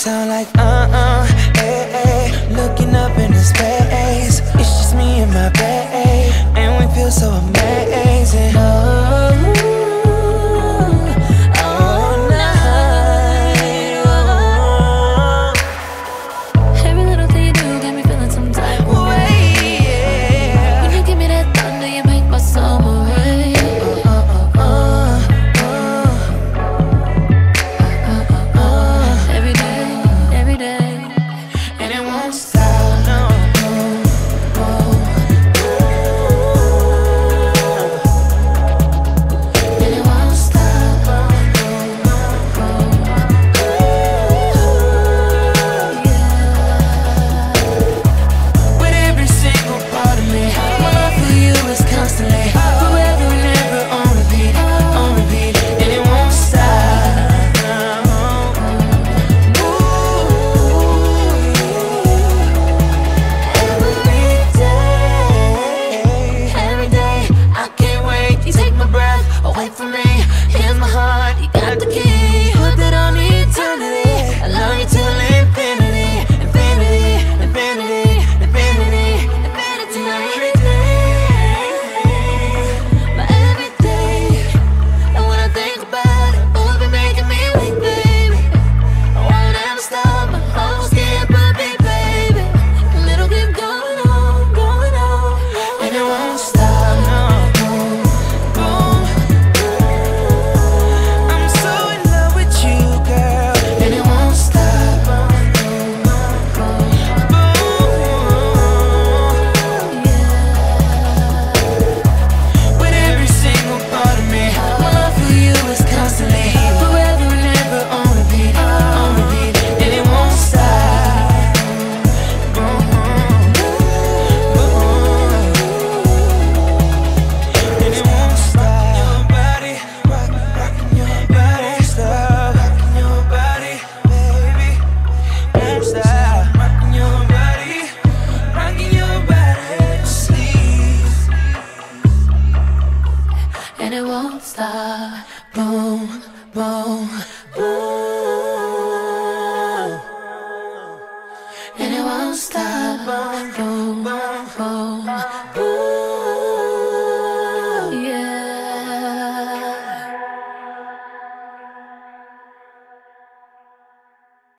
sound like uh-uh, hey, hey, Looking up into space. It's just me and my babe And we feel so amazing. the boom, boom.